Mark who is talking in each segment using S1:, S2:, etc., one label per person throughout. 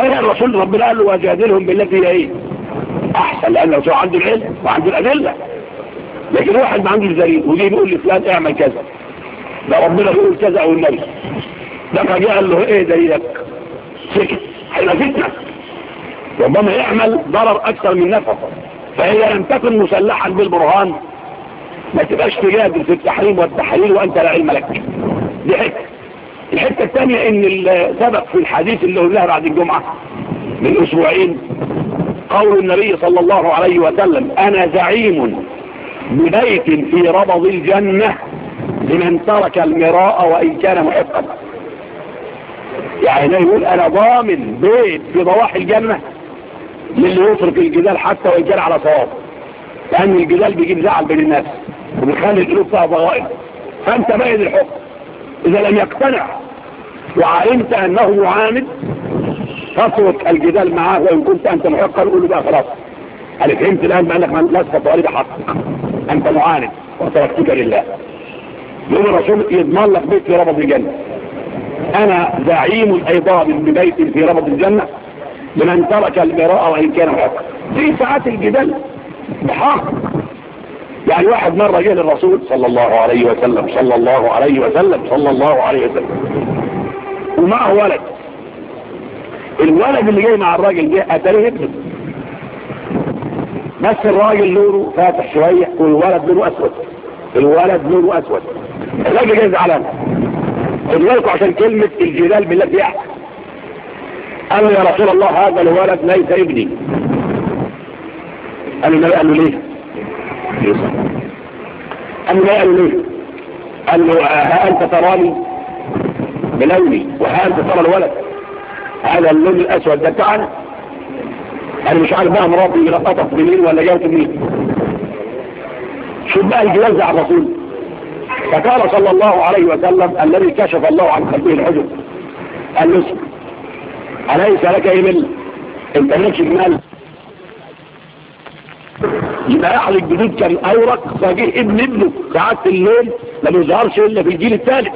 S1: هنا الرسول ربنا قال له وجادلهم هي إيه أحسن لأن الرسول عنده العلم وعنده الأدلة. لكن واحد ما عنده الزريق وليه بيقول لفلان اعمل كذا. ده ربنا بيقول كذا أو النبي. ده فجاء قال له إيه دليلك؟ سكت هيبقى فتنة. ربما يعمل ضرر أكثر من نفعه فهي لم تكن مسلحا بالبرهان. ما تبقاش تجادل في التحريم والتحليل وأنت لا علم لك. دي حكمة. الحتة الثانية إن سبق في الحديث اللي قلناه بعد الجمعة من أسبوعين قول النبي صلى الله عليه وسلم أنا زعيم ببيت في ربض الجنة لمن ترك المراء وإن كان محقا. يعني يقول أنا ضامن بيت في ضواحي الجنة للي يفرق الجدال حتى وان كان على صواب لأن الجدال بيجيب زعل بين الناس وبيخلي الجلوب فيها ضغائن فأنت بايد الحكم إذا لم يقتنع وعلمت انه يعاند فاترك الجدال معاه وإن كنت أنت محقا قول له بقى خلاص. أنا فهمت الآن بأنك لا تستطيع لي حق. أنت معاند. وتركتك لله. يقول الرسول يضمن لك بيت في ربض الجنة. أنا زعيم أيضا ببيت في ربض الجنة لمن ترك المراء وإن كان محقا في ساعات الجدال بحق يعني واحد مرة جه للرسول صلى الله عليه وسلم صلى الله عليه وسلم صلى الله عليه وسلم. يدخل معه ولد. الولد اللي جاي مع الراجل جاي قتله ابنه. بس الراجل لونه فاتح شوية والولد لونه أسود. الولد لونه أسود. الراجل جاي زعلان. لكم عشان كلمة الجلال بالله يحكي قال له يا رسول الله هذا الولد ليس ابني. قال له النبي قال له ليه؟ قال له ليه؟ قال له ها أنت تراني؟ بلوني وهذا ترى الولد. هذا اللون الأسود. ده بتاعنا أنا مش عارف بقى مراتي لقطت منين ولا جت منين شوف بقى الجواز على الرسول فقال صلى الله عليه وسلم الذي كشف الله عن خلقه الحجب قال له أليس لك إبل؟ أنت مالكش جمال. يبقى أحد الجديد كان أورق فجه ابن ابنه. ساعات الليل ما بيظهرش إلا في الجيل الثالث.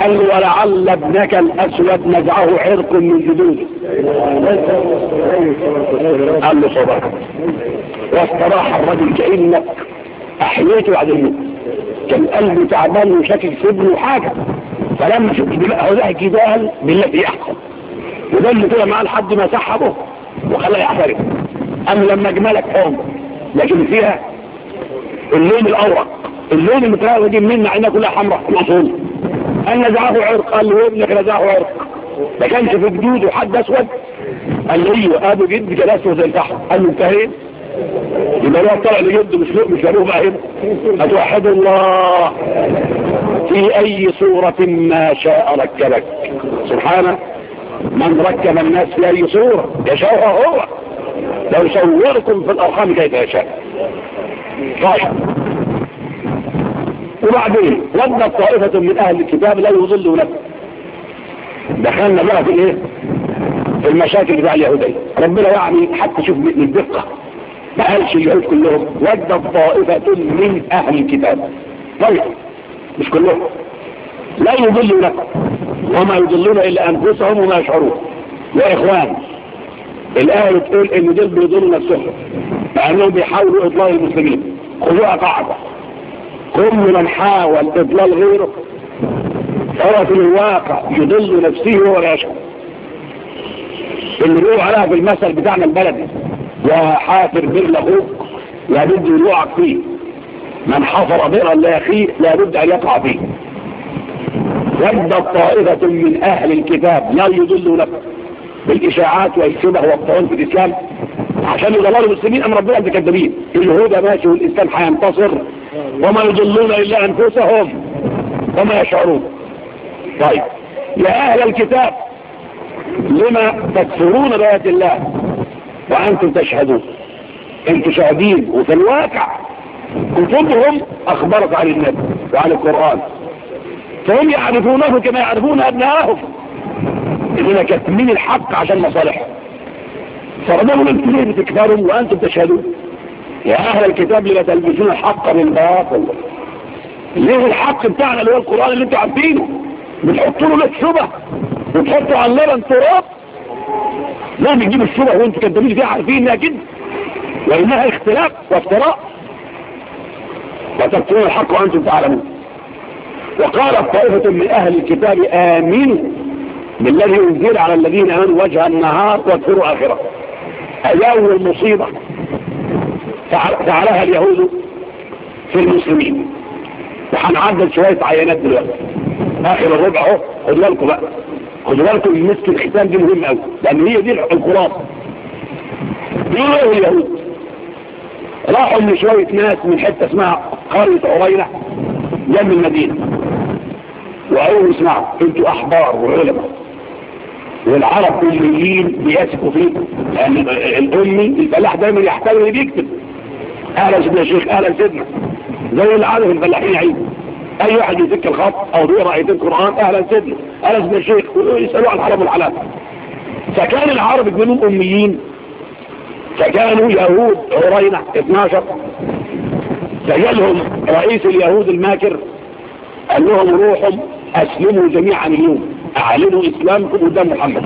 S1: قال له ولعل ابنك الأسود نزعه عرق من جدوده. قال له صباح. واستراح الرجل كأنك احييته بعد الموت كان قلبه تعبان وشكل صدره حاجة. فلما شفت بقى هو ده جدال قال بالتي وده اللي طلع معاه لحد ما سحبه وخلاه يحترق. اما لما اجملك حمر لكن فيها اللون الأورق. اللون المتراوي دي منين عينها كلها حمراء الاصول النزعه عرق قال له ابنك نزعه عرق ما كانش في جدود وحد أسود. قال له أيوه ابو جد كان زي تحت قال له انتهين يبقى لو طلع لجد مش لقمه مش هروح بقى هنا هتوحد الله في أي صورة ما شاء ركبك. سبحانه من ركب الناس في أي صورة يشاؤها هو. لو صوركم في الأرحام كيف يشاء. طيب. وبعدين ودت طائفة من أهل الكتاب لا يظلوا لك. دخلنا بقى في الايه في المشاكل بتاع اليهودية. ربنا يعني حتى شوف من الدقة. ما قالش اليهود كلهم ودت طائفة من أهل الكتاب. طيب مش كلهم. لا يضلوا لك. وما يضلون إلا أنفسهم وما يشعرون. يا إخوان الآية بتقول إن دل بيضلوا نفسهم لأنهم بيحاولوا اضلال المسلمين. خذوها قاعدة. كل من حاول إضلال غيره. هو في الواقع يضل نفسه ولا يشعر. اللي بيقولوا عليها بالمثل بتاعنا البلدي يا حافر بر لأخوك لابد بد يقع فيه. من حفر بئرا لاخيه لابد أن يقع فيه. ود طائفة من أهل الكتاب لا يضلوا لك بالإشاعات والشبه والطعون في الإسلام. عشان يضللوا المسلمين ام ربنا انت كذابين الهدى ماشي والإسلام هينتصر. وما يضلون إلا أنفسهم وما يشعرون. طيب. يا أهل الكتاب لما تكفرون بيات الله وأنتم تشهدون؟ أنتم شاهدين وفي الواقع كتبهم أخبرت عن النبي وعن القرآن. فهم يعرفونه كما يعرفون أبناءهم. إذن كاتمين الحق عشان مصالحهم. فرمانهم أنتم ليه بتكفرهم وأنتم تشهدون. يا أهل الكتاب لما تلبسون الحق بالباطل ليه الحق بتاعنا اللي هو القرآن اللي أنتوا عبدينه بتحطوا له لك شبه. بتحطوا على اللبن تراب. لا بتجيب الشبه وانتوا كدابين فيها عارفين انها كده وإنها اختلاف وافتراء. وتبتون الحق وأنتم تعلمون. وقال الطائفة من أهل الكتاب آمنوا بالذي أنزل على الذين آمنوا وجه النهار واكفروا آخرة أيام المصيبة فعلها اليهود في المسلمين؟ وهنعدل شوية عينات دلوقتي. آخر الربع أهو خدوا لكم بقى. خدوا لكم مسك الختام دي مهم قوي لأن هي دي الخلاصة بيقولوا اليهود راحوا من شوية ناس من حتة اسمها قرية عرينة جنب المدينة. وقالوا اسمعوا أنتوا أحبار وعلمة والعرب كليين بيثقوا فيكم. لأن الأمي الفلاح دايما يحتوي اللي بيكتب. أهلا سيدنا يا شيخ أهلا سيدنا. زي العالم الفلاحين عيد. أي واحد يسك الخط أو دور ايتين قرآن أهلا سيدنا. أهلا سيدنا يا شيخ يسالوه عن الحرام والحلال فكان العرب يقولون اميين فكانوا يهود عرينا 12 فجالهم رئيس اليهود الماكر قال لهم روحوا أسلموا جميعا اليوم. أعلنوا إسلامكم قدام محمد.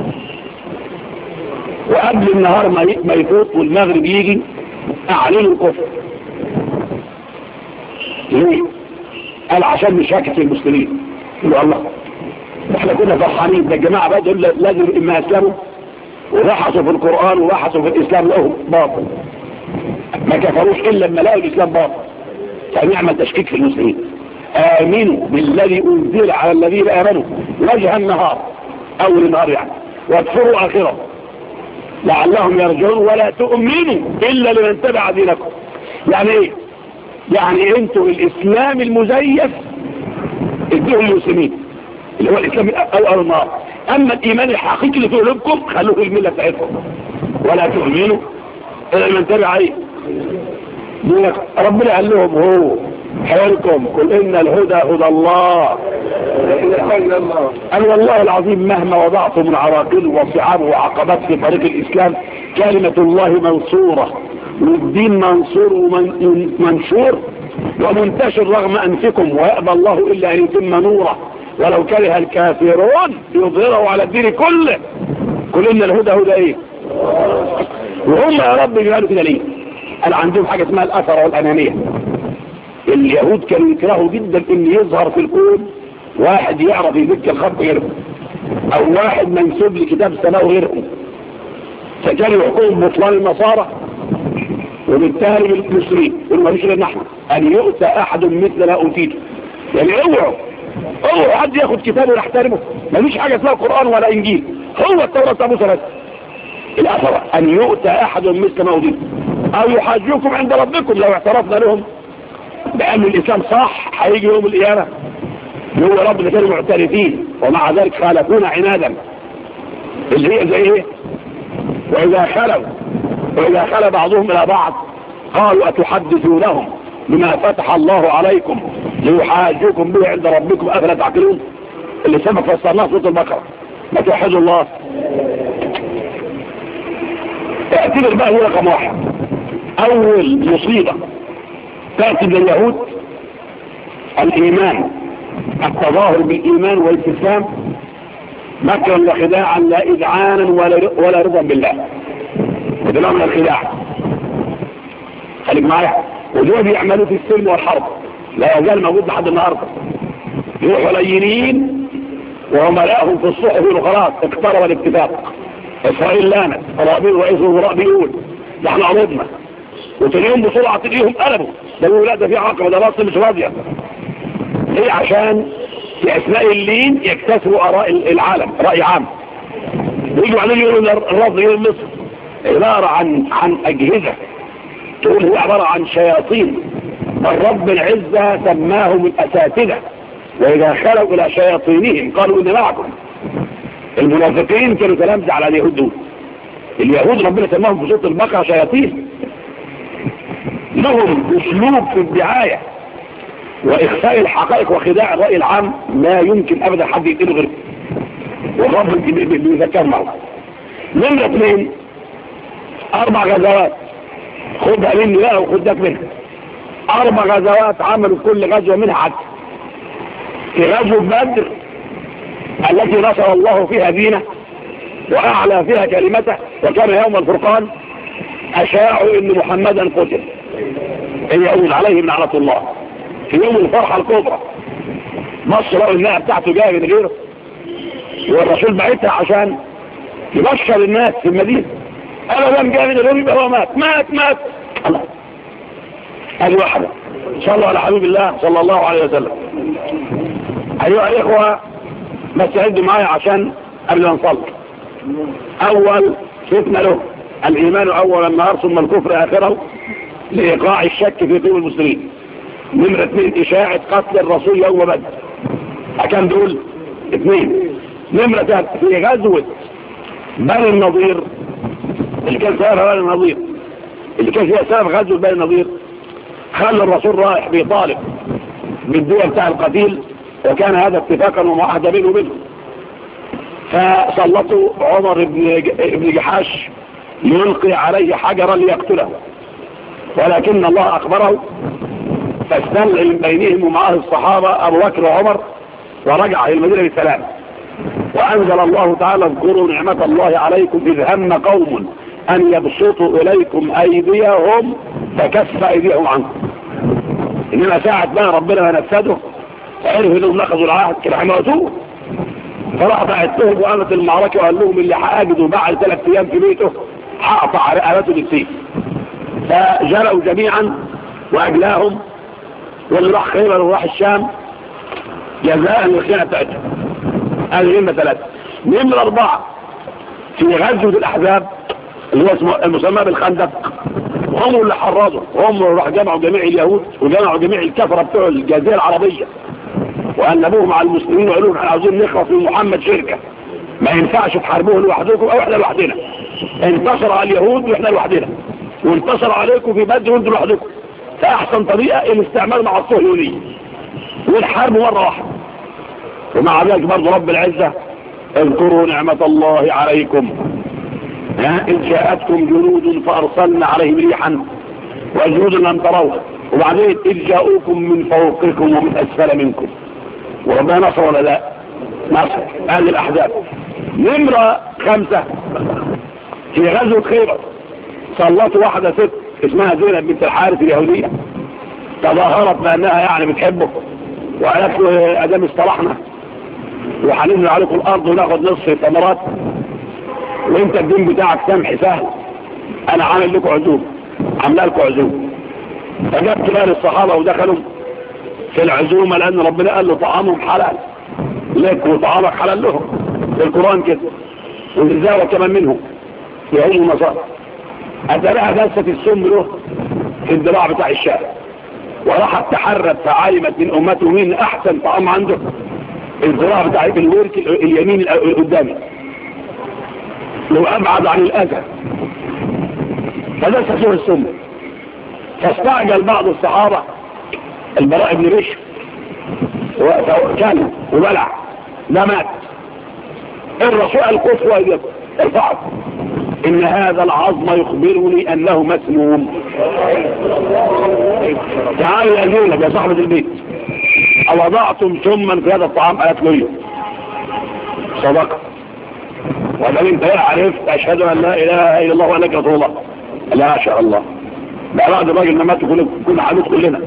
S1: وقبل النهار ما يفوت والمغرب يجي أعلن الكفر. ليه؟ قال عشان مشاكة المسلمين. قالوا الله. إحنا كنا فرحانين. ده الجماعة بقى دول لازم إما أسلموا وبحثوا في القرآن وبحثوا في الإسلام لقوا باطل. ما كفروش إلا لما لقوا الإسلام باطل. فنعمل تشكيك في المسلمين. آمنوا بالذي أنزل على الذين آمنوا وجه النهار أول النهار يعني. واكفروا آخرة. لعلهم يرجعون ولا تؤمنوا إلا لمن تبع دينكم. يعني إيه؟ يعني أنتوا الإسلام المزيف ادوه المسلمين اللي هو الإسلام الأرماء أما الإيمان الحقيقي اللي في قلوبكم خلوه الملة بتاعتكم. ولا تؤمنوا إلا لمن تبع دينكم. ربنا قال لهم هو حولكم قل إن الهدى هدى الله. أن والله العظيم مهما وضعتم من عراقيل وصعاب وعقبات في طريق الإسلام كلمة الله منصورة والدين منصور ومنشور ومنتشر رغم أنفكم ويأبى الله إلا أن يتم نوره. ولو كره الكافرون يظهروا على الدين كله. قل إن الهدى هدى إيه؟ وهم يا رب يجعلوا كده ليه؟ قال عندهم حاجة اسمها الأثر والأنانية. اليهود كانوا يكرهوا جدا إن يظهر في الكون واحد يعرف يبك الخط غيره. أو واحد منسوب لكتاب سماه غيره فكانوا يحكم بطلان النصارى وبالتهرب المسلمين ماليش لنا إحنا أن يؤتى أحد مثل ما اوتيته يعني اوعوا. اوعوا. حد ياخد كتابه ويحترمه ماليش حاجة اسمها قرآن ولا إنجيل. هو التوراة أبو بس الآخرة. أن يؤتى أحد مثل ما اوتيته أو يحاجوكم عند ربكم لو اعترفنا لهم. بأن الإسلام صح هيجي يوم القيامة هو رب غير معترفين ومع ذلك خالفونا عنادا. اللي هي زي إيه؟ وإذا خلوا وإذا خل بعضهم إلى بعض قالوا أتحدثونهم بما فتح الله عليكم ليحاجوكم به عند ربكم أفلا تعقلون؟ اللي سمك فسرناه صوت البقرة. ما توحدوا الله؟ اعتبر بقى هو رقم واحد. أول مصيبة تعتد اليهود الإيمان. التظاهر بالإيمان والاستسلام مكرا وخداعا لا إذعانا ولا رضا بالله. وده من الخداع. خليك معايا. ودول بيعملوا في السلم والحرب. لا يزال موجود لحد النهارده. يروحوا لينين وعملائهم في الصحف والغراض اقترب الاتفاق. إسرائيل لانت رابيل وراء بيقول نحن عرضنا وتلاقيهم بسرعة تلاقيهم قلبوا لو لا ده في عقبة ده مصر مش راضية ليه؟ عشان في أثناء اللين يكتسبوا آراء العالم رأي عام. ويجوا عليه يقولوا الراضي يقول مصر. عبارة عن عن أجهزة. تقول هو عبارة عن شياطين. الرب العزة سماهم الأساتذة. وإذا خلوا إلى شياطينهم قالوا إن معكم. المنافقين كانوا تلامذة على اليهود دول. اليهود ربنا سماهم في سورة البقرة شياطين. لهم أسلوب في الدعاية. وإخفاء الحقائق وخداع الرأي العام ما يمكن أبدا حد يقبله غيره والرب بيذكر معه نمرة اثنين أربع غزوات. خدها مني بقى وخدك منها. أربع غزوات عملوا كل غزوة منها حتى. في غزوة بدر التي نصر الله فيها دينه وأعلى فيها كلمته وكان يوم الفرقان أشاعوا إن محمدا قتل. هي أول عليه ابن علة الله في يوم الفرحة الكبرى مصر رأوا النهى بتاعته جاية من غيره؟ والرسول بعتها عشان يبشر الناس في المدينة. قالوا لم جاي من غيره يبقى هو مات. مات مات. الله. قال واحدة. صلوا على حبيب الله صلى الله عليه وسلم. أيها الإخوة ما استعدوا معايا عشان قبل أن نصلي. أول شفنا له الإيمان أولا النهار ثم الكفر آخره لإيقاع الشك في قيم المسلمين. نمرة اثنين إشاعة قتل الرسول يوم بد أكام دول؟ اثنين. نمرة في غزوة بني النظير اللي كان سابها بني النظير اللي كان فيها سبب غزوة بني النظير خلى الرسول رايح بيطالب بالدول بتاع القتيل وكان هذا اتفاقا ومعهد بينه وبينه فسلطوا عمر بن جحاش يلقي عليه حجرا ليقتله. ولكن الله أخبره فاستمع من بينهم ومعه الصحابة أبو بكر وعمر ورجع إلى المدينة بالسلام وأنزل الله تعالى اذكروا نعمة الله عليكم إذ هم قوم أن يبسطوا إليكم أيديهم فكف أيديهم عنكم. إنما ساعة بقى ربنا نفسده عرف إنهم نخذوا العهد كما حماتوه فرأت لهم وقامت المعركة وقال لهم اللي حاجدوا بعد ثلاث أيام في بيته هقطع رقبته بالسيف. فجروا جميعا وأجلاهم واللي راح خيبر وراح الشام جزاء الخيانة بتاعتهم. هذه نمرة ثلاثة. نمرة أربعة في غزوة الأحزاب اللي هو المسمى بالخندق. هم اللي حرضوا هم اللي راح جمعوا جميع اليهود وجمعوا جميع الكفرة بتوع الجزيرة العربية. وأنبوهم على المسلمين وقالوا إحنا عاوزين نخرى في محمد شركة. ما ينفعش تحاربوه لوحدكم أو إحنا لوحدنا. انتصر على اليهود وإحنا لوحدنا. وانتصر عليكم في بدر وأنتم لوحدكم. فأحسن طريقة الاستعمال مع الصهيونية والحرب مرة واحدة. ومع ذلك برضه رب العزة اذكروا نعمة الله عليكم. ها؟ إن جاءتكم جنود فأرسلنا عليهم ريحا وجنود لم تروها وبعدين إذ جاءوكم من فوقكم ومن أسفل منكم. وربنا نصر ولا لا؟ نصر. أهل الأحزاب. نمرة خمسة. في غزوة خيبر. صلت واحدة ست اسمها زينب بنت الحارث اليهودية. تظاهرت بأنها يعني بتحبه وقالت له أدام اصطلحنا. وحنزل عليكم الأرض وناخد نصف التمرات. وانت الدين بتاعك سمح سهل. أنا عامل لكم عزوب عامله لكم عزوب فجبت بقى للصحابة ودخلوا في العزومة لأن ربنا قال له طعامهم حلال. لك وطعامك حلال لهم. في القرآن كده. والزاوه كمان منهم. يهود المصار أزرقها جلسة السمر في الدراع بتاع الشارع. وراحت تحرت فعلمت من أمته مين أحسن طعام عنده. الزراع بتاع الورك اليمين قدامي. لو أبعد عن الأذى. فلسه سور السمر. فاستعجل بعض الصحابة. البراء بن رشد وكان وبلع. لا مات. الرسول القصوى يقول ارفعه. إن هذا العظم يخبرني أنه مسموم تعالوا يقول لك يا صاحبة البيت. أوضعتم ثم في هذا الطعام؟ آية قالت له صدقة وأنا انت عرفت أشهد أن لا إله إلا الله وأنك رسول الله. لا شاء الله. لا بعد الراجل ما مات كل حدود كلنا.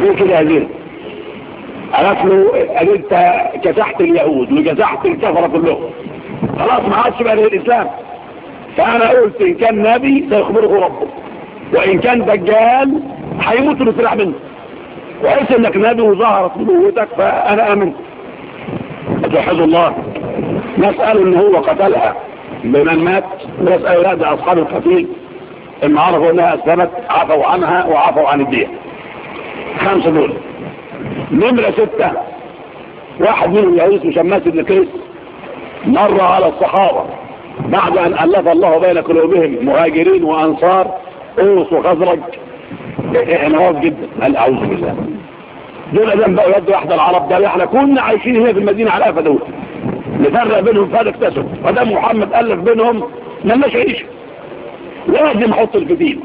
S1: في كده هزيرة قالت له قال أنت كسحت اليهود وكسحت الكفرة كلهم. خلاص ما عادش بقى للإسلام. فأنا قلت إن كان نبي سيخبره ربه وإن كان دجال هيموت سلاح منه. وعيس إنك نبي وظهرت نبوتك فأنا أمن أتوحد الله. نسأل إن هو قتلها. بمن مات ونسأل لا ده أصحاب القتيل. إن عرفوا أنها أسلمت عفوا عنها وعفوا عن الدية خمسة دول. نمرة ستة. واحد منهم يهوس مشماس ابن كيس. مر على الصحابة. بعد أن ألف الله بين قلوبهم مهاجرين وأنصار أوس وخزرج يعني انعرض جدا. قال أعوذ بالله. دول أدام بقوا يدوا أحد العرب ده إحنا كنا عايشين هنا في المدينة على فدوت نفرق بينهم فهذا اكتسب. فده محمد ألف بينهم ملناش عيش. لازم حط الفتيل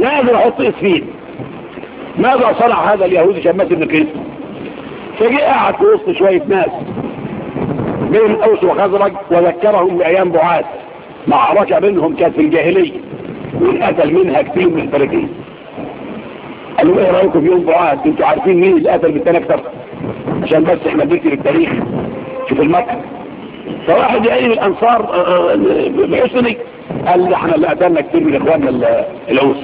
S1: لازم حط إسفين. ماذا صنع هذا اليهودي شماس ابن كريم فجاء قعد في وسط شوية ناس. بين أوس وخزرج وذكرهم بأيام بعاد معركة بينهم كانت في الجاهلية والقتل منها كتير من الفريقين. قالوا إيه رأيكم في يوم بعاد؟ أنتوا عارفين مين اللي قتل بالتاني أكتر؟ عشان بس إحنا بنكتب التاريخ. شوف المكر فواحد يعين الأنصار آه، آه، آه، بحسني قال ده إحنا اللي قتلنا كتير من إخواننا الأوس.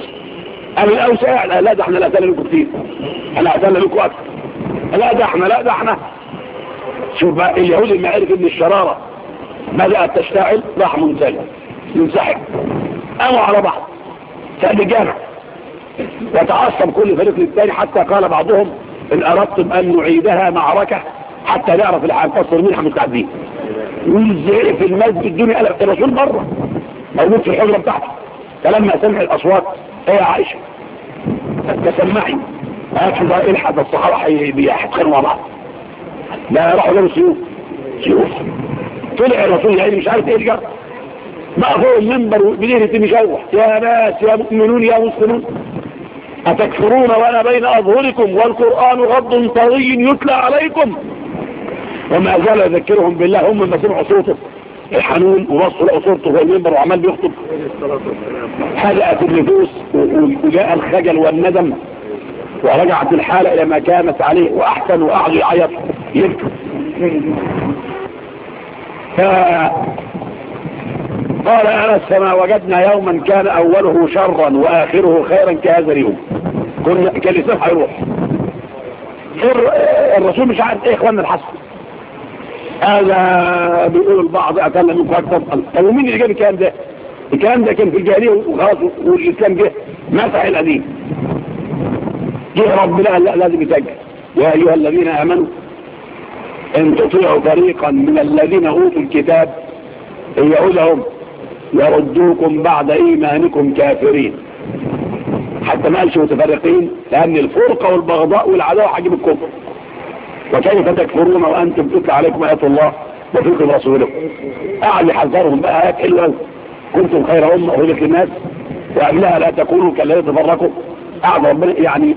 S1: قال الأوس إيه؟ قال لا ده إحنا اللي قتلنا لكم كتير إحنا قتلنا لكم أكتر لا ده إحنا لا ده إحنا. شوف بقى اليهود ما عرف ان الشرارة بدأت تشتعل؟ راح منزل ينسحب قاموا على بعض سأل جامع وتعصب كل فريق للتاني حتى قال بعضهم إن أردتم أن نعيدها معركة حتى نعرف الحنفصل مين مستعدين والزعيق في المسجد الدنيا قال الرسول بره؟ موجود في الحجرة بتاعته فلما سمع الأصوات إيه هي عائشة؟ تسمعي هاتفوا بقى إيه الحد الصحراء حيبيا هتخنوا بعض. لا راحوا جابوا سيوف. سيوف. طلع الرسول يعني مش عارف إيه اللي جرى. بقى فوق المنبر بديهة مشوح يا ناس يا مؤمنون يا مسلمون. أتكفرون وأنا بين أظهركم والقرآن غض طري يتلى عليكم. وما زال يذكرهم بالله. هم ما سمعوا صوته. الحنون وبصوا لقوا صورته في المنبر وعمال بيخطب. حلقت النفوس وجاء الخجل والندم. ورجعت الحالة إلى ما كانت عليه وأحسن وأعلي عيط. يبكي قال أنا السماء وجدنا يوما كان أوله شرا وآخره خيرا كهذا اليوم. كنا كان الإسلام هيروح الرسول مش عارف إيه إخواننا الحسن. هذا بيقول البعض أتلنا منكم أكثر. طب ومين اللي جاب الكلام ده؟ الكلام ده كان في الجاهلية وخلاص والإسلام جه. مسح القديم جه ربنا لازم يتجه يا أيها الذين آمنوا إن تطيعوا فريقا من الذين أوتوا الكتاب يعودهم يردوكم بعد إيمانكم كافرين. حتى ما قالش متفرقين لأن الفرقة والبغضاء والعداوة حجب الكفر. وكيف تكفرون وأنتم تتلى عليكم آيات الله وفيكم رسولكم أعلى حذرهم بقى آيات إلا كنتم خير أمة أهلك الناس وقبلها لا تكونوا كالذين تفرقوا. أعظم يعني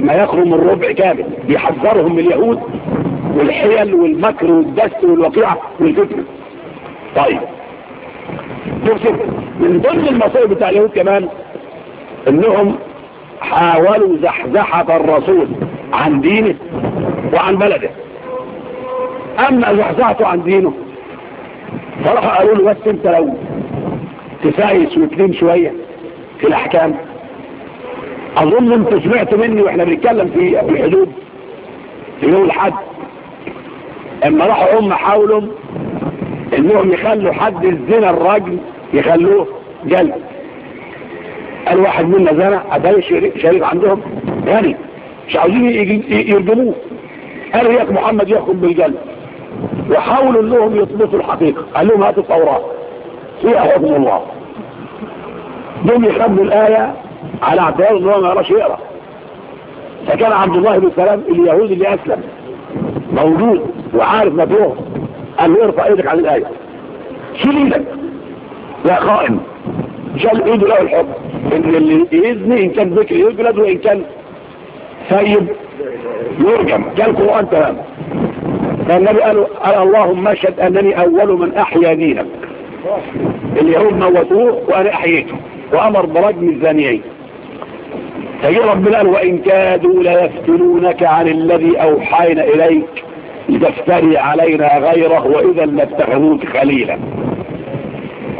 S1: ما يخرم الربع كامل. بيحذرهم من اليهود والحيل والمكر والدس والوقيعة والفتنة. طيب. شوف من ضمن المصائب بتاع اليهود كمان إنهم حاولوا زحزحة الرسول عن دينه وعن بلده. اما زحزحته عن دينه؟ فرح قالوا له بس أنت لو تسايس وتلين شوية في الأحكام أظن أنتوا سمعتوا مني وإحنا بنتكلم في الحدود في يوم الحد اما راحوا هم حاولوا إنهم يخلوا حد الزنا الرجل يخلوه جلد قال واحد منا زنا ادعي شريف عندهم غني. مش عاوزين يرجموه. قالوا ياك محمد ياخد بالجلد وحاولوا إنهم يثبتوا الحقيقة. قال لهم هاتوا التوراة. فيها حكم الله. دول يخبوا الآية. على عبد الله ان هو ما يراش يقرا فكان عبد الله بن سلام اليهودي اللي أسلم. موجود وعارف مبروه قال له ارفع إيدك عن الآية. شيل إيدك يا قائم. شال ايده له الحب. إن اللي يذني إن كان ذكر يجلد وإن كان سيب يرجم. كان قران تمام. فالنبي قال قال اللهم اشهد أنني أول من أحيا دينك. اليهود موتوه وأنا أحييته. وأمر برجم الزانيين. فجاء ربنا قال وإن كادوا ليفتنونك عن الذي أوحينا إليك لتفتري علينا غيره وإذا لاتخذوك خليلا.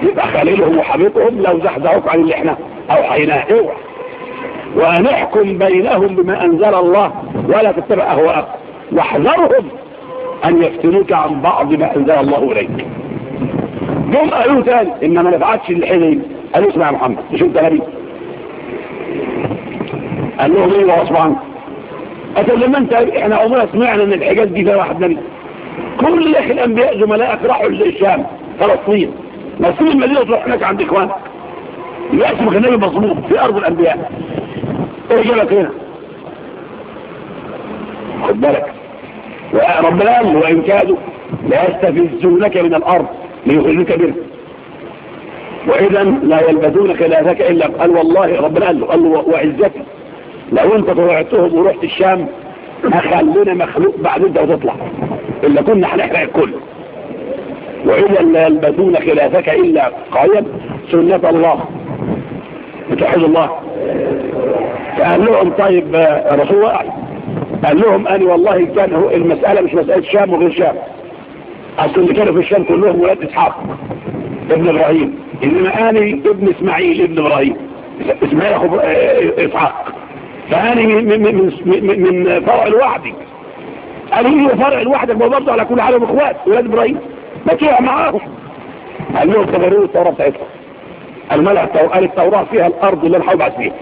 S1: يبقى خليلهم وحبيبهم لو زحزعوك عن اللي إحنا أوحيناه. اوعى ونحكم بينهم بما أنزل الله ولا تتبع أهواءهم واحذرهم أن يفتنوك عن بعض ما أنزل الله إليك. جم قالوا أيوة تاني إنما نفعتش الحين. قال له اسمع يا محمد. مش أنت نبي قال له ليه وغصب عنك قال لما أنت إحنا عمرنا سمعنا إن الحجاز دي فيها واحد نبي. كل أخي الأنبياء زملائك راحوا للشام فلسطين. مسؤول المدينة تروح هناك عند اخوانك ياسمك النبي مظلوم في أرض الأنبياء. إيه جابك هنا؟ خد بالك. ربنا قال وإن كادوا ليستفزونك من الأرض ليخرجوك منها. وإذا لا يلبثون خلافك إلا قال والله ربنا قال له قال له وعزتي لو أنت طلعتهم ورحت الشام هخلونا مخلوق بعد أنت وتطلع. إلا كنا هنحرق الكل وإذا لا يلبثون خلافك إلا قائد سنة الله. بتوحيد الله. فقال لهم طيب آه، رسول الله قال لهم أنا والله كان هو المسألة مش مسألة شام وغير شام. أصل اللي كانوا في الشام كلهم ولاد إسحاق ابن إبراهيم. إنما أنا ابن إسماعيل ابن إبراهيم. إسماعيل أخو إيه، إسحاق. فأنا من, من, من, فرع لوحدي قال لي فرع لوحدك برضه على كل حالهم إخوات ولاد إبراهيم. بكيع معاهم. قال لهم تغيروا التوراة بتاعتكم الملأ قال التوراة فيها الأرض اللي أنا هبعث فيها.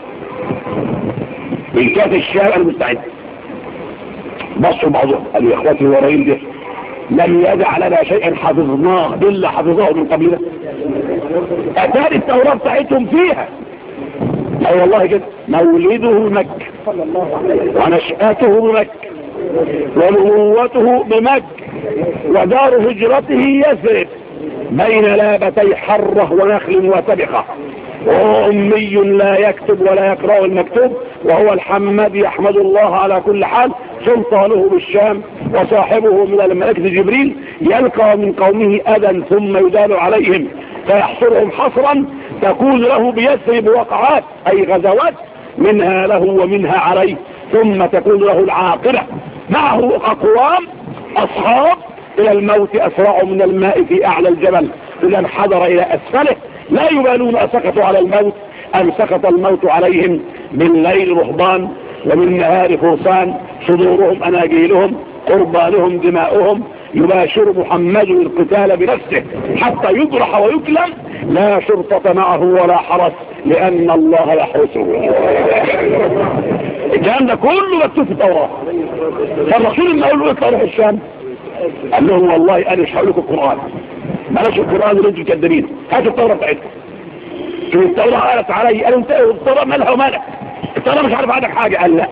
S1: من كاف الشارع المستعد. مستعد بصوا بعضهم. قالوا يا إخواتي الورايين دي لم يدع لنا شيئا حفظناه إلا حفظه من قبلنا اداء التوراة بتاعتهم فيها. أي والله كده. مولده مكة. ونشأته مك ونبوته بمكة. ودار هجرته يثرب. بين لابتي حرة ونخل وتبخة وهو أمي لا يكتب ولا يقرأ المكتوب. وهو الحمد يحمد الله على كل حال. سلطانه بالشام. وصاحبه من الملك جبريل. يلقى من قومه أذى ثم يدال عليهم. فيحصرهم حصرا تكون له بيثرب وقعات أي غزوات منها له ومنها عليه ثم تكون له العاقبة. معه أقوام أصحاب إلى الموت أسرع من الماء في أعلى الجبل. إذا انحدر إلى أسفله لا يبالون أسقطوا على الموت أم سقط الموت عليهم من ليل رهبان ومن نهار فرسان. صدورهم أناجيلهم قربانهم دماؤهم يباشر محمد القتال بنفسه حتى يضرح ويكلم لا شرطة معه ولا حرس لأن الله يحرسه. الكلام ده كله مكتوب في التوراة. فالرسول اللي قال له اطلع روح الشام قال لهم والله أنا مش هقول لكم القرآن. بلاش القرآن اللي أنتوا كدابين هاتوا التوراة بتاعتكم. شوف التوراة قالت علي قالوا انت التوراة مالها ومالك؟ التوراة مش عارف عادك حاجة. قال لا.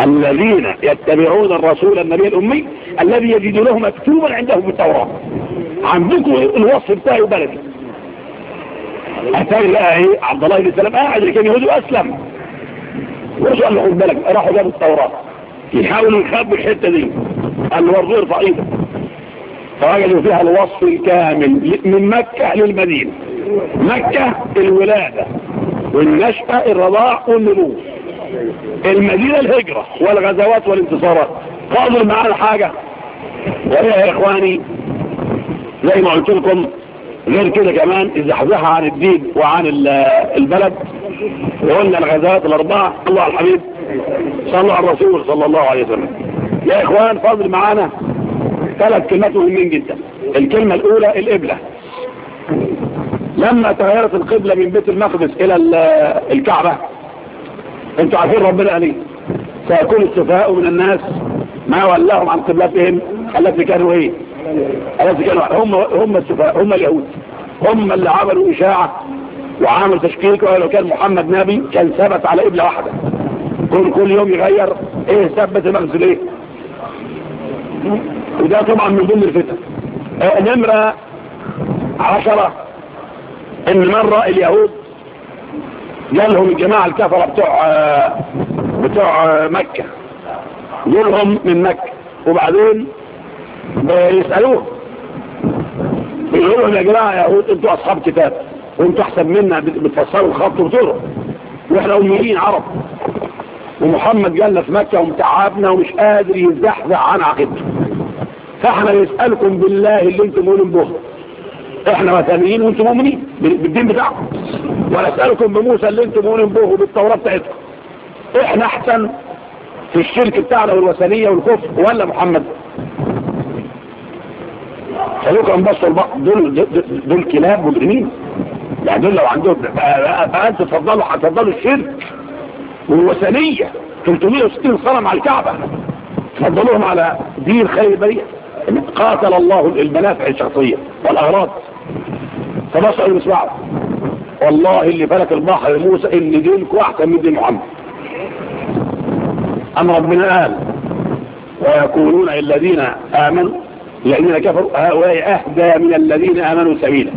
S1: الذين يتبعون الرسول النبي الأمي الذي يجد لهم مكتوبا عندهم في التوراة. عندكم الوصف بتاعي وبلدي أتاري لقى إيه عبد الله بن سلام. قاعد اللي كان يهودي أسلم. ورجع قال له خد بالك راحوا جابوا التوراة. يحاولوا يخبوا الحتة دي. قال له برضه ارفع إيدك فوجدوا فيها الوصف الكامل من مكة للمدينة. مكة الولادة. والنشأة الرضاع والنبوة المدينة الهجرة والغزوات والانتصارات. فاضل معانا حاجة؟ وهي يا إخواني زي ما قلت لكم غير كده كمان الزحزحة عن الدين وعن البلد وقلنا الغزوات الأربعة صلوا على الحبيب صلوا على الرسول صلى الله عليه وسلم. يا إخوان فاضل معانا ثلاث كلمات مهمين جدا. الكلمة الأولى القبلة لما تغيرت القبلة من بيت المقدس إلى الكعبة أنتوا عارفين ربنا قال إيه؟ سيكون السفهاء من الناس ما ولاهم عن قبلتهم التي كانوا إيه؟ التي كانوا هم هم السفهاء هم اليهود. هم اللي عملوا إشاعة وعملوا تشكيك ولو كان محمد نبي كان ثبت على قبلة واحدة. كل كل يوم يغير. إيه ثبت المغزل إيه؟ وده طبعا من ضمن الفتن. آه، نمرة عشرة. إن مرة اليهود جالهم الجماعة الكفرة بتوع آه، بتوع آه، مكة. جولهم من مكة. وبعدين بيسألوه. بيقولهم يا جماعة يا يهود أنتوا أصحاب كتاب. وأنتوا أحسن منا بتفسروا الخط وتقروا وإحنا أميين عرب. ومحمد جالنا في مكة ومتعبنا ومش قادر يزحزح عن عقيدته. فإحنا نسألكم بالله اللي أنتم قولوا به إحنا مثاليين وأنتم مؤمنين. بالدين بتاعكم. ولا اسألكم بموسى اللي أنتم مؤمنين به وبالتوراة بتاعتكم. إحنا احسن في الشرك بتاعنا والوثنية والكفر ولا محمد؟ خلوك انبصوا البقى دول, دول, دول كلاب مجرمين. يعني دول لو عندهم فأنت تفضلوا هتفضلوا الشرك والوثنية. 360 صنم على الكعبة. تفضلوهم على دين خير بريئة قاتل الله المنافع الشخصية والأغراض. فبشر يسمعوا والله اللي فلك البحر موسى اللي دينكم أحسن من دين محمد. أم ربنا قال ويقولون الذين آمنوا الذين كفروا هؤلاء أهدى من الذين آمنوا سبيلا.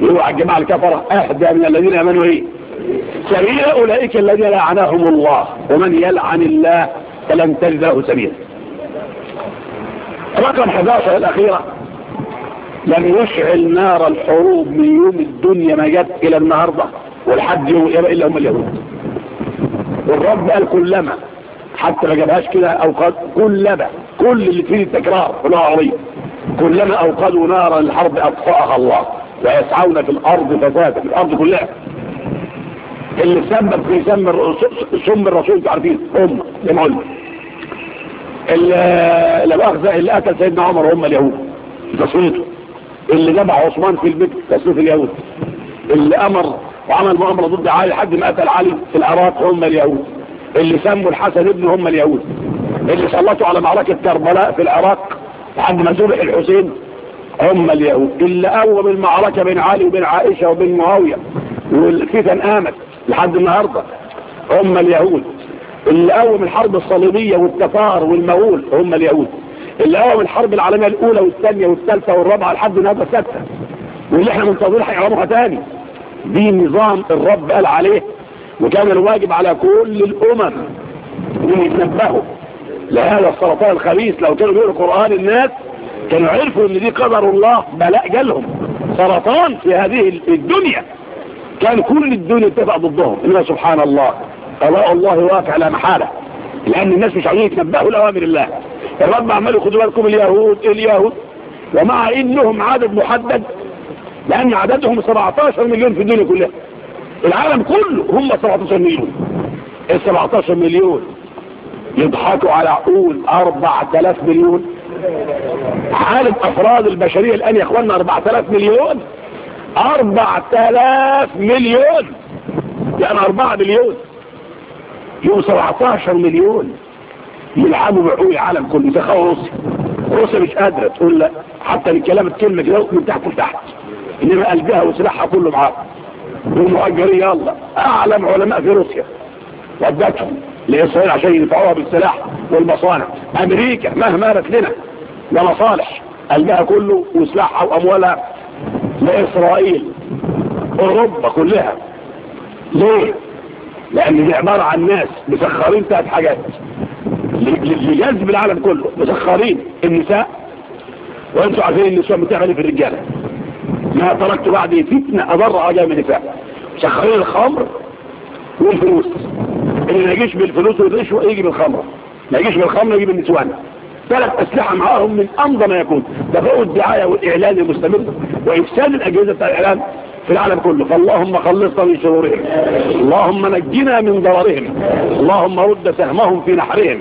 S1: يروع الجماعة الكفرة أهدى من الذين آمنوا إيه؟ سبيلا. أولئك الذين لعنهم الله. ومن يلعن الله فلن تجد له سبيلا. رقم 11 الأخيرة. لم يشعل نار الحروب من يوم الدنيا ما جت إلى النهاردة والحد إلا هم اليهود. والرب قال كلما حتى ما جابهاش كده أوقات كلما كل اللي فيه التكرار كلها عريض كلما أوقدوا نارا للحرب أطفاءها الله ويسعون في الأرض فسادة في الأرض كلها. اللي سمى في سم الرسول تعرفين هم لمعلم لو أخذ اللي قتل سيدنا عمر هم اليهود. تصويته اللي جمع عثمان في البيت تصويت اليهود. اللي أمر وعمل مؤامرة ضد علي لحد ما قتل علي في العراق هم اليهود. اللي سموا الحسن ابن هم اليهود. اللي سلطوا على معركة كربلاء في العراق لحد ما زبح الحسين. هم اليهود. اللي قوم المعركة بين علي وبين عائشة وبين معاوية. والفتن قامت لحد النهاردة. هم اليهود. اللي قوم الحرب الصليبية والتفار والمغول هم اليهود. اللي قوم الحرب العالمية الأولى والثانية والثالثة والرابعة لحد النهارده السادسة. واللي إحنا منتظرين هيعملوها تاني. دي نظام الرب قال عليه. وكان الواجب على كل الأمم إن يتنبهوا لهذا السرطان الخبيث. لو كانوا بيقولوا قرآن الناس كانوا عرفوا إن دي قدر الله بلاء جالهم. سرطان في هذه الدنيا. كان كل الدنيا اتفق ضدهم. انها سبحان الله. قضاء الله واقع لا محالة لأن الناس مش عايزين يتنبهوا لأوامر الله. الرب عمال يخدوا بالكم اليهود اليهود ومع إنهم عدد محدد لأن عددهم 17 مليون في الدنيا كلها. العالم كله هم 17 مليون. إيه ال 17 مليون؟ يضحكوا على عقول 4000 مليون. حالة أفراد البشرية الآن يا أخواننا 4000 مليون. 4000 مليون. يعني 4 مليون. يوصل 17 مليون يلعبوا بحقوق العالم كله. تخيل روسيا. روسيا مش قادرة تقول لا. حتى الكلام الكلمة كده من تحت لتحت. إنما قلبها وسلاحها كله معاها والمهجرين يلا. أعلم علماء في روسيا. ودتهم لإسرائيل عشان يدفعوها بالسلاح والمصانع. أمريكا مهما رت لنا ده مصالح قلبها كله وسلاحها وأموالها لإسرائيل. أوروبا كلها. ليه؟ لأن دي عبارة عن ناس مسخرين ثلاث حاجات. لجذب العالم كله. مسخرين النساء وأنتوا عارفين النساء متغلي في الرجالة. ما تركت بعدي فتنة أضر أجام النساء. مسخرين الخمر والفلوس. اللي ما يجيش بالفلوس والرشوة يجي بالخمرة ما يجيش بالخمرة يجي بالنسوان. ثلاث أسلحة معاهم من أنظم ما يكون. ده فوق الدعاية والإعلان المستمر. وإفساد الأجهزة بتاع الإعلان. في العالم كله. فاللهم خلصنا من شرورهم. اللهم نجنا من ضررهم. اللهم رد سهمهم في نحرهم.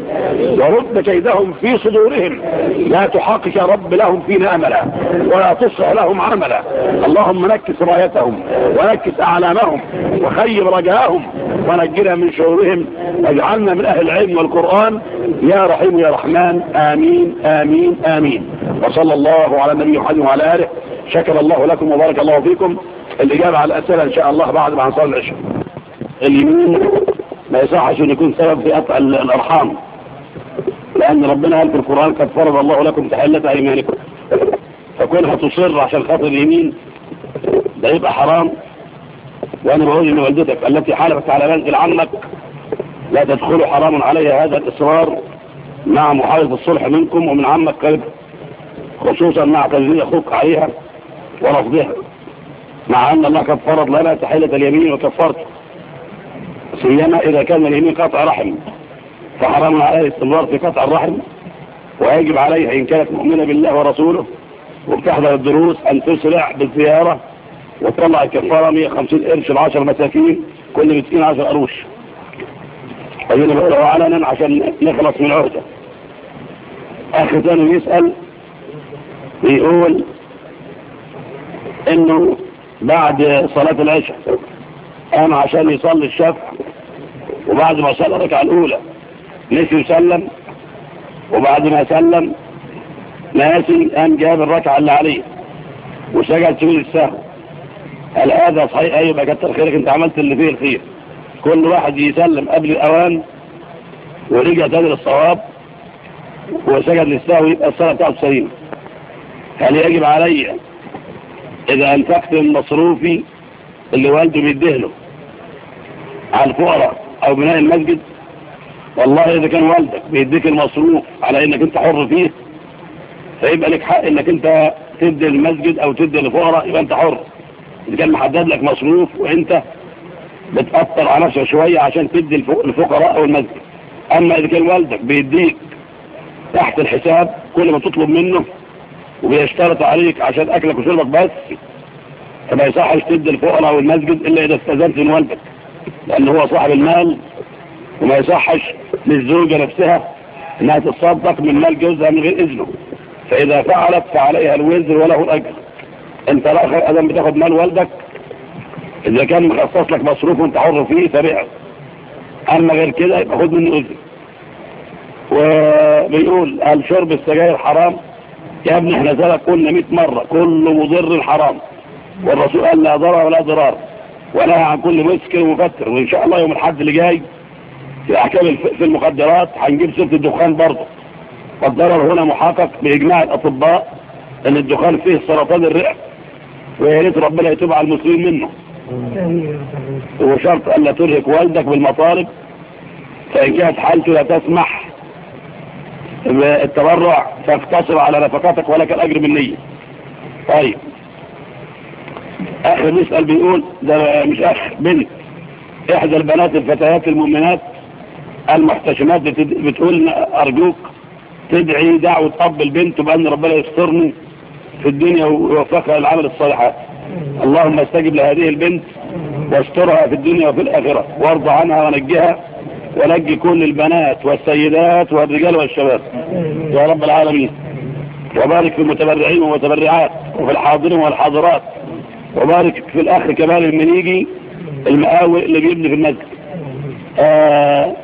S1: ورد كيدهم في صدورهم. لا تحاقش رب لهم فينا أملا ولا تصح لهم عملا. اللهم نكس رايتهم ونكس أعلامهم وخيب رجاءهم ونجنا من شرورهم. واجعلنا من أهل العلم والقرآن. يا رحيم يا رحمن. آمين آمين آمين. وصلى الله على النبي وعلى آله. شكر الله لكم وبارك الله فيكم. الإجابة على الأسئلة إن شاء الله بعد ما نصلي العشاء. اليمين ما يصحش أن يكون سبب في قطع الأرحام. لأن ربنا قال في القرآن قد فرض الله لكم تحلة أيمانكم. فكونها تصر عشان خاطر اليمين ده يبقى حرام. وأنا بقول لوالدتك التي حالفت على منزل عمك لا تدخلوا حرام عليها هذا الإصرار مع محاولة الصلح منكم ومن عمك قلب خصوصا مع تنزيل أخوك عليها ورفضها. مع أن الله قد فرض لنا تحيلة اليمين وكفرت سيما إذا كان اليمين قطع رحم. فحرمنا عليه الاستمرار في قطع الرحم. ويجب عليه إن كانت مؤمنة بالله ورسوله. وبتحضر الدروس أن تسرع بالزيارة. وتطلع الكفارة 150 قرش ل 10 مساكين. كل مسكين 10 قروش. أجل بقوله علنا عشان نخلص من عهدة أخي ثاني يسأل بيقول إنه بعد صلاة العشاء. قام عشان يصلي الشفع وبعد ما صلى الركعة الأولى نسي وسلم وبعد ما سلم ناسي قام جاب الركعة اللي عليه وسجد سجود السهو قال هذا صحيح؟ أيوة بقى كتر خيرك أنت عملت اللي فيه الخير. كل واحد يسلم قبل الأوان ورجع تاني للصواب وسجد للسهو يبقى الصلاة بتاعته سليمة. هل يجب عليّ إذا أنفقت من مصروفي اللي والده بيدهله على الفقراء أو بناء المسجد والله إذا كان والدك بيديك المصروف على إنك أنت حر فيه فيبقى لك حق إنك أنت تدي المسجد أو تدي الفقراء يبقى أنت حر. إذا كان محدد لك مصروف وأنت بتأثر على نفسك شوية عشان تدي الفقراء أو المسجد. أما إذا كان والدك بيديك تحت الحساب كل ما تطلب منه وبيشترط عليك عشان أكلك وشربك بس فما يصحش تدي الفقراء والمسجد إلا إذا استأذنت من والدك لأن هو صاحب المال وما يصحش للزوجة نفسها أنها تتصدق من مال جوزها من غير إذنه فإذا فعلت فعليها الوزر وله الأجر. أنت الآخر اذا بتاخد مال والدك إذا كان مخصص لك مصروف وأنت حر فيه فبيعه أما غير كده يبقى خد منه أذن وبيقول هل شرب السجاير حرام؟ يا ابني إحنا سلك قلنا 100 مرة كل مضر الحرام. والرسول قال لا ضرر ولا ضرار ولا عن كل مسكر ومفتر وإن شاء الله يوم الحد اللي جاي في أحكام في المخدرات هنجيب سيرة الدخان برضه. والضرر هنا محقق بإجماع الأطباء أن الدخان فيه سرطان الرئة ويا ريت ربنا يتوب على المسلمين منه. وشرط أن لا ترهق والدك بالمطالب فإن كانت حالته لا تسمح التبرع فاقتصر على نفقاتك ولك الأجر بالنية. طيب. اخر نسأل بيقول ده مش أخ بنت. إحدى البنات الفتيات المؤمنات المحتشمات بتقول أرجوك تدعي دعوة أب البنت بأن ربنا يسترني في الدنيا ويوفقها للعمل الصالحات. اللهم استجب لهذه البنت واسترها في الدنيا وفي الآخرة وارضى عنها ونجيها ونجي كل البنات والسيدات والرجال والشباب. يا رب العالمين. وبارك في المتبرعين والمتبرعات وفي الحاضرين والحاضرات. وبارك في الأخ كمال المنيجي المقاوي اللي بيبني في المسجد. آه،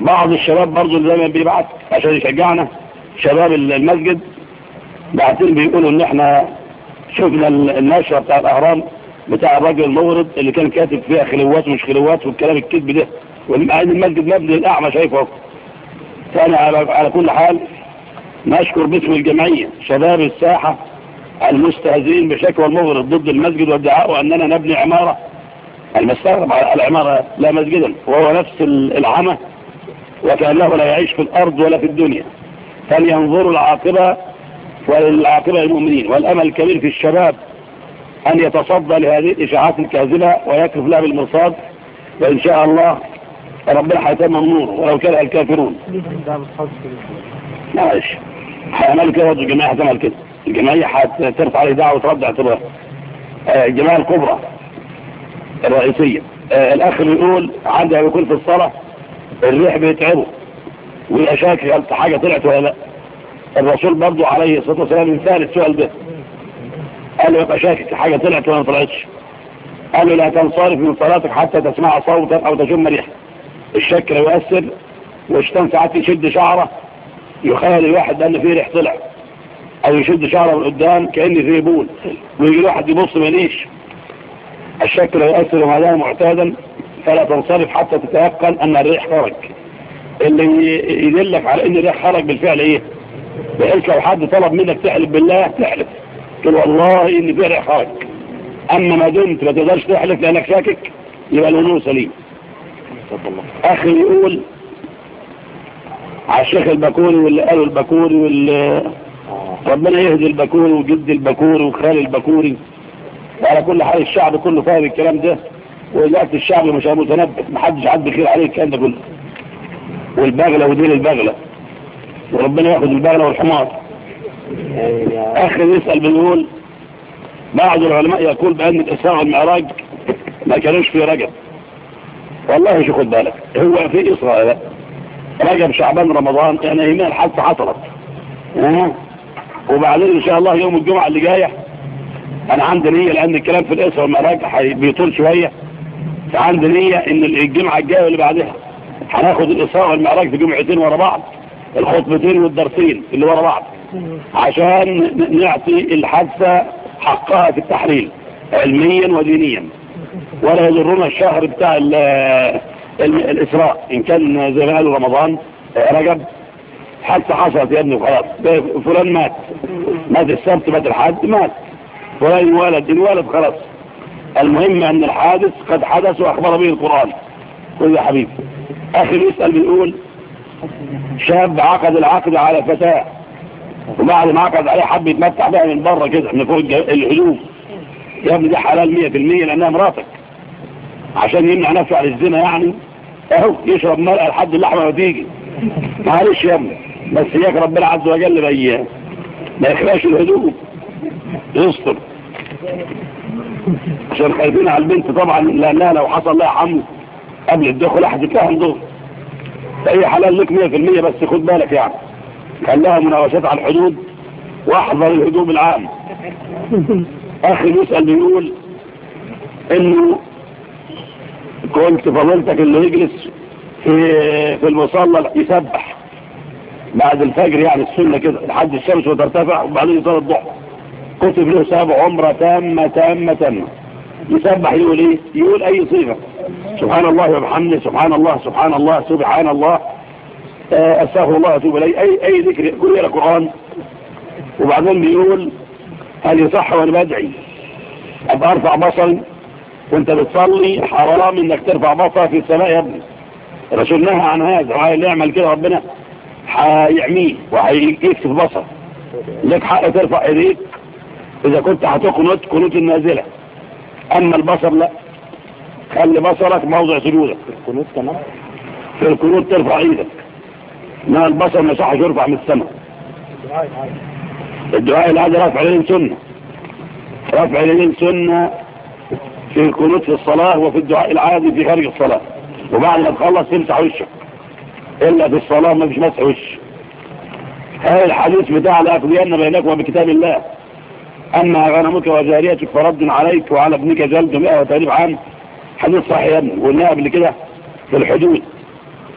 S1: بعض الشباب برضو زي ما بيبعت عشان يشجعنا شباب المسجد. بعتين بيقولوا إن إحنا شفنا النشرة بتاع الأهرام بتاع الراجل المورد اللي كان كاتب فيها خلوات ومش خلوات والكلام الكذب ده. عايز المسجد مبني الأعمى شايفه. فأنا على كل حال نشكر باسم الجمعية شباب الساحة المستهزئين بشكوى المغرب ضد المسجد والدعاء أننا نبني عمارة. المستغرب على العمارة لا مسجدا وهو نفس العمى وكأنه لا يعيش في الأرض ولا في الدنيا. فلينظروا العاقبة والعاقبة المؤمنين والأمل الكبير في الشباب أن يتصدى لهذه الإشاعات الكاذبة ويكرف لها بالمرصاد. وإن شاء الله ربنا هيكون ممنون ولو كره الكافرون. معلش هيعمل كده برضه الجمعيه هتعمل كده الجمعيه هترفع عليه دعوة وترد اعتبار. آه، الجمعيه الكبرى الرئيسية. آه، الاخ بيقول عندي هيكون في الصلاة الريح بيتعبه. ويبقى في حاجة طلعت ولا لأ. الرسول برضه عليه الصلاة والسلام سال السؤال ده. قال له يبقى شاكك حاجة طلعت ولا ما طلعتش؟ قال له لا تنصرف من صلاتك حتى تسمع صوتا أو تشم ريحه الشكل يؤثر وشتان ساعات يشد شعره يخيل الواحد أن فيه ريح طلع. أو يشد شعره من قدام كأن فيه بول ويجي الواحد يبص مليش الشكل يؤثر وما دام معتادا فلا تنصرف حتى تتيقن أن الريح خرج. اللي يدلك على أن الريح خرج بالفعل إيه؟ بحيث لو حد طلب منك تحلف بالله تحلف. تقول والله إن فيه ريح خرج. أما ما دمت ما تقدرش تحلف لأنك شاكك يبقى الأمور ليه أخي يقول على الشيخ البكوري واللي قالوا البكوري واللي ربنا يهدي البكوري وجد البكوري وخال البكوري. وعلى كل حال الشعب كله فاهم الكلام ده ولقيت الشعب مش متنبه محدش عاد بخير عليه الكلام ده كله. والبغلة ودين البغلة. وربنا ياخد البغلة والحمار. آخر يسأل بنقول بعض العلماء يقول بأن الإسراء والمعراج ما كانوش في رجب. والله شو خد بالك. هو في إسرائيل. رجب شعبان رمضان أنا هنا الحادثة حصلت. أه؟ وبعدين إن شاء الله يوم الجمعة اللي جاية أنا عندي نية لأن الكلام في الإسرة والمراجع بيطول شوية. فعندي نية إن الجمعة الجاية واللي بعدها هناخد الإسراء والمعراج في جمعتين ورا بعض الخطبتين والدرسين اللي ورا بعض. عشان نعطي الحادثة حقها في التحليل علميا ودينيا. ولا يضرنا الشهر بتاع الإسراء. إن كان زي ما قالوا رمضان رجب حتى حصلت يا ابني خلاص فلان مات. مات السبت مات الحد مات. فلان الولد الولد خلاص. المهم أن الحادث قد حدث وأخبر به القرآن. قل يا حبيبي. أخي بيسأل بيقول شاب عقد العقد على فتاة. وبعد ما عقد عليه حب يتمتع بها من بره كده من فوق الهدوم. يا ابني ده حلال 100% لأنها مراتك. عشان يمنع نفسه على الزنا يعني. اهو يشرب مرقه لحد اللحمة ما تيجي معلش يا ابني بس إياك ربنا عز وجل بيها ما يخلاش الهدوء. يصطر عشان خايفين على البنت طبعا لأنها لو حصل لها حمل قبل الدخول هتتهم دول. فهي حلال لك 100% بس خد بالك يعني. خلاها مناوشات على الحدود واحضر الهدوم العام أخي يسأل بيقول إنه كنت فضلتك اللي يجلس في في المصلى يسبح بعد الفجر يعني السنة كده لحد الشمس وترتفع وبعدين يصلي الضحى كتب له سبع عمرة تامة تامة۔ تامة يسبح يقول إيه يقول أي صيغة۔ سبحان الله وبحمده سبحان الله سبحان الله سبحان الله۔ آه، أستغفر الله وأتوب إليه. أي أي ذكر كل إلى قران وبعدين بيقول هل يصح وأنا بدعي أبقى أرفع بصري. وانت بتصلي حرام إنك ترفع بصرك في السماء يا ابني. الرسول نهى عن هذا وهي اللي يعمل كده ربنا هيعميه وهيكسف بصرك لك حق ترفع إيديك. إذا كنت هتقنط قنوت النازلة. أما البصر لا. خلي بصرك موضع سجودك.
S2: في القنوت تمام
S1: في القنوت ترفع إيدك. انما البصر مش يرفع من السماء. الدعاء العادي رفع اليدين سنة. رفع اليدين سنة في القنوت في الصلاة وفي الدعاء العادي في خارج الصلاة. وبعد ما تخلص تمسح وشك. إلا في الصلاة ما فيش مسح وش. هاي الحديث بتاع لأقضين بينك وبكتاب الله. أما غنمك وجاريتك فرد عليك وعلى ابنك جلد مئة وتقريب عام. حديث صحيح يا وقلناها قبل كده في الحدود.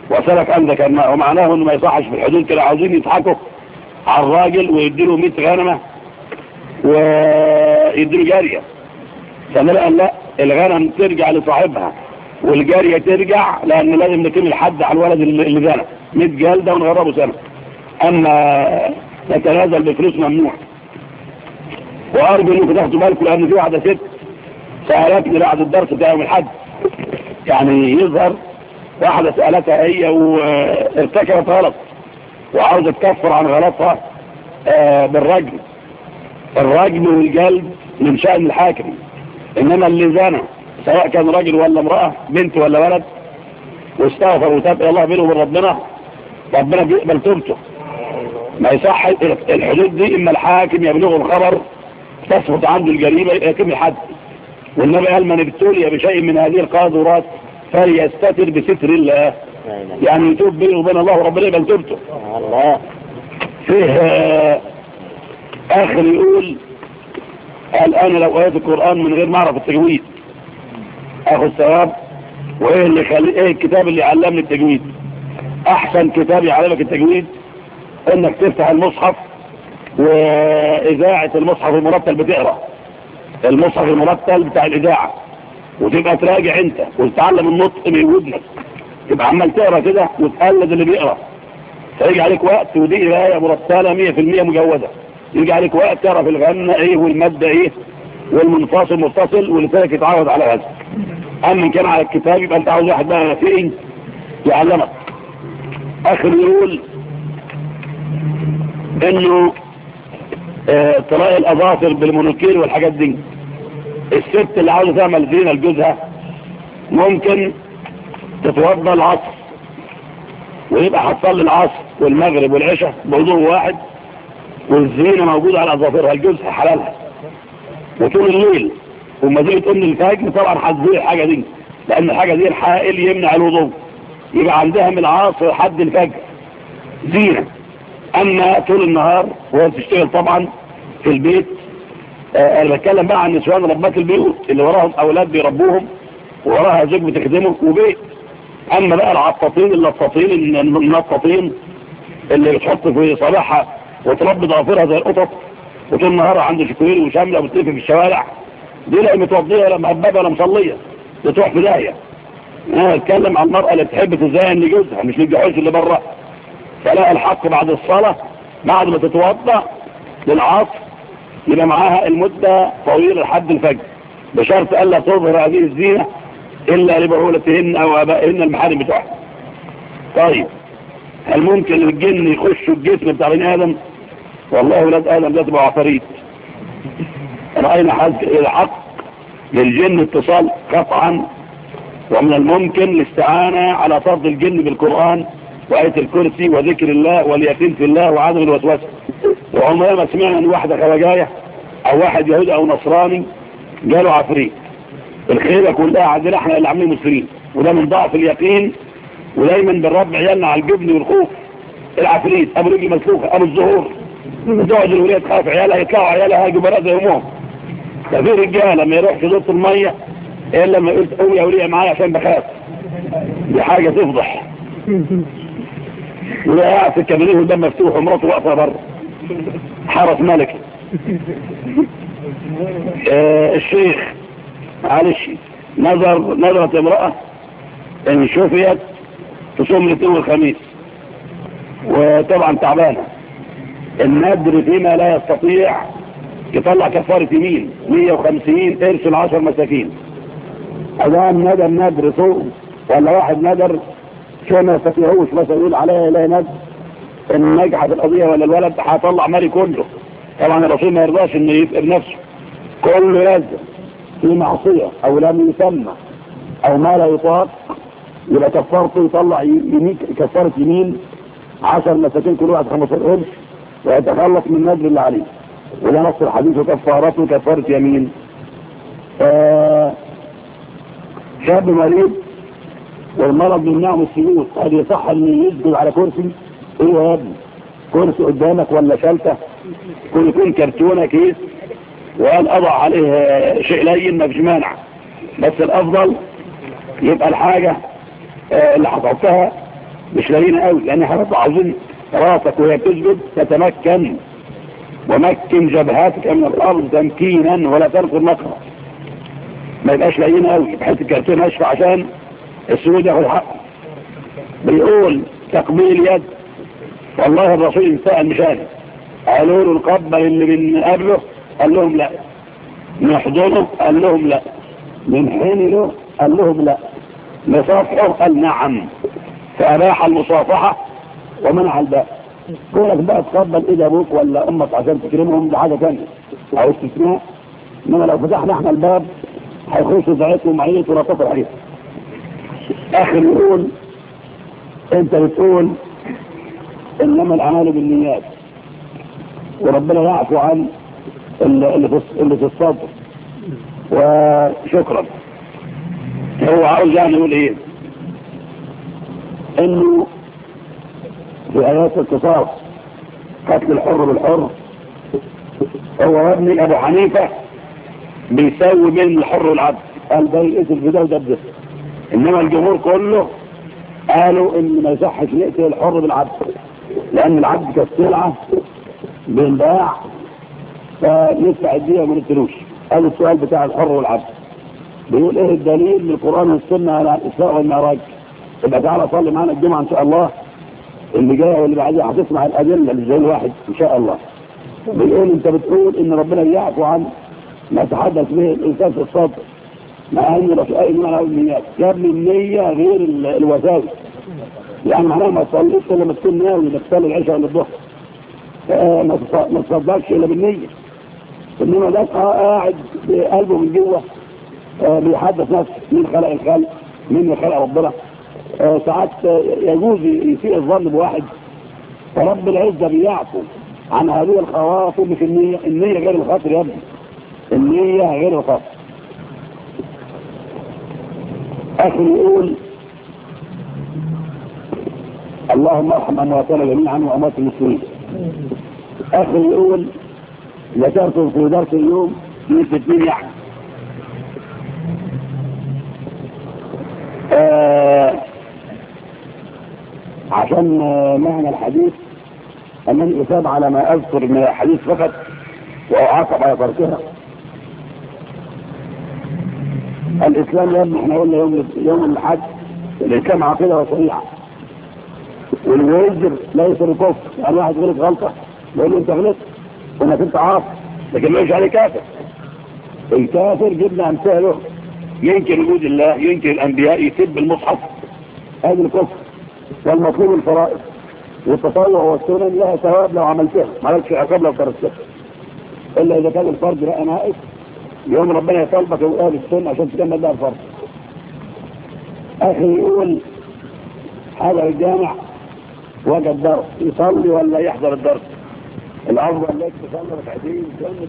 S1: وأسألك عندك أنه ومعناه أنه ما يصحش في الحدود كده عاوزين يضحكوا على الراجل ويديله 100 غنمة ويديله جارية. فنلقى لا. الغنم ترجع لصاحبها والجارية ترجع لأن لازم نكمل الحد على الولد اللي جانا 100 جال ده ونغربه سنة. أما نتنازل بفلوس ممنوع. وأرجو أنكم تاخدوا بالكم لأن في واحدة ست سألتني بعد الدرس بتاع يوم الحد. يعني يظهر واحدة سألتها هي وارتكبت غلط وعاوزة تكفر عن غلطها آه، بالرجم. الرجم والجلد من شأن الحاكم. إنما اللي زانى سواء كان راجل ولا امرأة بنت ولا ولد واستغفر وتاب إلى الله بينه وبين ربنا ربنا بيقبل توبته. ما يصح الحدود دي إما الحاكم يبلغه الخبر تثبت عنده الجريمة يتم حد والنبي قال من ابتلي بشيء من هذه القاذورات فليستتر بستر الله. يعني يتوب بينه وبين الله وربنا يقبل توبته.
S2: الله.
S1: فيه آه، آخر يقول قال أنا لو قريت القرآن من غير ما اعرف التجويد. اخذ ثواب وإيه اللي خل... إيه الكتاب اللي علمني التجويد؟ أحسن كتاب يعلمك التجويد؟ إنك تفتح المصحف وإذاعة المصحف المرتل بتقرأ. المصحف المرتل بتاع الإذاعة. وتبقى تراجع أنت وتتعلم النطق من ودنك. تبقى عمال تقرأ كده وتقلد اللي بيقرأ. فيجي عليك وقت ودي قراية مرتلة 100% مجودة يجي عليك وقت تعرف الغنى إيه والمادة إيه والمنفصل متصل ولسانك يتعود على هذا. أما إن كان على الكتاب يبقى أنت عاوز واحد بقى فين إيه؟ يعلمك. آخر يقول إنه آه، طلاق الأظافر بالمونوكير والحاجات دي. الست اللي عاوزة تعمل زينة لجوزها ممكن تتوضى العصر ويبقى حصل العصر والمغرب والعشاء بوضوء واحد. والزينة موجودة على ظافرها الجزء حلالها. وطول الليل. وما زي تقوم للفاجر طبعا هتزيل الحاجة دي لأن الحاجة دي الحائل يمنع الوضوء. يبقى عندها من العصر لحد الفجر. زينة. أما طول النهار وهي بتشتغل طبعا في البيت آه، أنا بتكلم بقى عن نسوان ربات البيوت اللي وراهم أولاد بيربوهم وراها زوج بتخدمه وبيت. أما بقى العطاطين اللطاطين النطاطين اللي بتحط في صباحها وتربي ضوافرها زي القطط وطول نهارها عند شكوير وشامله وبتلف في الشوارع. دي لا متوضية ولا محببه ولا مصلية بتروح في داهية. آه، أنا اتكلم عن المرأة اللي تحب تزين لجوزها مش للجحوش اللي بره فلا الحق بعد الصلاة بعد ما تتوضا للعصر يبقى معاها المدة طويلة لحد الفجر. بشرط ألا تظهر هذه الزينة إلا لبعولتهن أو آبائهن المحارم بتوعها. طيب هل ممكن الجن يخشوا الجسم بتاع بني آدم؟ والله ولاد آدم لازم تبقى عفاريت رأينا حق الحق للجن اتصال قطعا ومن الممكن الاستعانة على طرد الجن بالقرآن وآية الكرسي وذكر الله واليقين في الله وعدم الوسوسة وعمرنا ما سمعنا أن واحدة خواجاية أو واحد يهودي أو نصراني جاله عفريت الخيبة كلها عندنا إحنا اللي عاملين مسلمين وده من ضعف اليقين ودايما بالرب عيالنا على الجبن والخوف. العفريت أبو رجل مسلوخة أبو الزهور. زوج الولية تخاف عيالها يطلعوا عيالها هاجوا زي أمهم. ففي رجالة لما يروح في دوت المية إيه لما قلت قوي يا ولية معايا عشان بخاف. دي حاجة تفضح. ولا يعطي في الكبريه مفتوح ومراته واقفة بره. حرس ملك. آه الشيخ معلش نظر نظرة امرأة إن شفيت تصوم الاثنين الخميس وطبعا تعبانة. النادر فيما لا يستطيع يطلع كفارة يمين 150 ترسل 10 مساكين. أدام ندر ندر صوم ولا واحد ندر شو ما يستطيعوش مثلا يقول عليها إله ندر إن في القضية ولا الولد هطلع مالي كله. طبعا الرسول ما يرضاش إنه يبقى بنفسه. كله لازم في معصية أو لم يسمى أو ما لا يطاق يبقى كفارته يطلع يمين كفارة يمين 10 مساكين كل واحد 15 قرش. ويتخلص من نجل اللي عليه. وده نص الحديث وكفارته كفارة يمين. آه، شاب مريض والمرض يمنعه السيوط قد يصح أن يسجد على كرسي؟ إيه يا ابني؟ كرسي قدامك ولا شلتة؟ كل يكون كرتونة كيس؟ وقال أضع عليه شيء لين مفيش مانع. بس الأفضل يبقى الحاجة آه، اللي هتحطها مش لينه قوي لأن يعني هتطلع عاوزين راسك وهي تسجد تتمكن. ومكن جبهاتك من الأرض تمكينا ولا تنقل مقرأ ما يبقاش لاقيين قوي بحيث الكرتون أشفى عشان السود ياخد حقه بيقول تقبيل يد. والله الرسول انساء مشاهد قالوا له نقبل اللي بنقابله قال لهم لا. نحضنه قال لهم لا. ننحنله قال لهم لا. نصافحه قال نعم. فأباح المصافحة ومنع الباب كونك بقى تقبل إيه أبوك ولا أمك عشان تكرمهم ده حاجة ثانية أو استثناء. إنما لو فتحنا إحنا الباب هيخشوا زعتهم ومعيط ونطفوا عليه آخر يقول أنت بتقول إنما الأعمال بالنيات. وربنا يعفو عن اللي في الصدر. وشكرا. هو عاوز يعني يقول إيه؟ إنه بآيات القصاص. قتل الحر بالحر. هو ابن ابني أبو حنيفة بيساوي بين الحر والعبد قال ده يقتل في ده وده بده. إنما الجمهور كله قالوا إن ما يصحش نقتل الحر بالعبد لأن العبد كالسلعة بينباع فندفع الدية من نقتلوش. قال السؤال بتاع الحر والعبد بيقول إيه الدليل من القران والسنة على الاسراء والمعراج؟ ابقى تعالى صلي معانا الجمعة إن شاء الله. اللي جاية واللي بعديها هتسمع الادله اللي زي الواحد إن شاء الله. بيقول أنت بتقول إن ربنا يعفو عن ما تحدث به الإنسان في الصدر مع ان رفقاء المعنى اول النيات قبل النية غير الوسائل يعني معناها ما تصليش إلا لما تكون ناوي إنك تصلي العشاء ولا الظهر. آه، ما تصدقش إلا بالنية. إنما ده قاعد بقلبه من جوه آه، بيحدث نفسه. من خلق الخلق من خلق ربنا. آه، ساعات آه، يجوز يسيء الظن بواحد. فرب العزة بيعفو عن هذه الخواف مش النية النية غير الخاطر يا ابني. النية غير الخاطر آخر يقول اللهم ارحم أمواتنا جميعا وأموات المسلمين. آخر يقول ذكرت في درس اليوم من ستين يعني. آه عشان آه، معنى الحديث انني اصاب على ما أذكر من الحديث فقط واعاقب على تركها الإسلام يا ابني إحنا قلنا يوم يوم الحج الإسلام عقيدة وشريعه والوزر لا يصير يعني واحد غلط غلطة يقول له أنت غلطت وأنا أنت عاصي لكن ما يجي عليه كافر. الكافر جبنا أمثاله. ينكر وجود الله ينكر الأنبياء يسب المصحف. هذا الكفر. والمفروض الفرائض والتطوع والسنن لها ثواب لو عملتها. ما لكش عقاب لو كرستها. إلا إذا كان الفرض بقى ناقص يوم ربنا يطالبك ويقال السنة عشان تكمل بقى الفرض أخي يقول هذا الجامع وجد درس يصلي ولا يحضر الدرس؟ الافضل لك تصلي ركعتين تصلي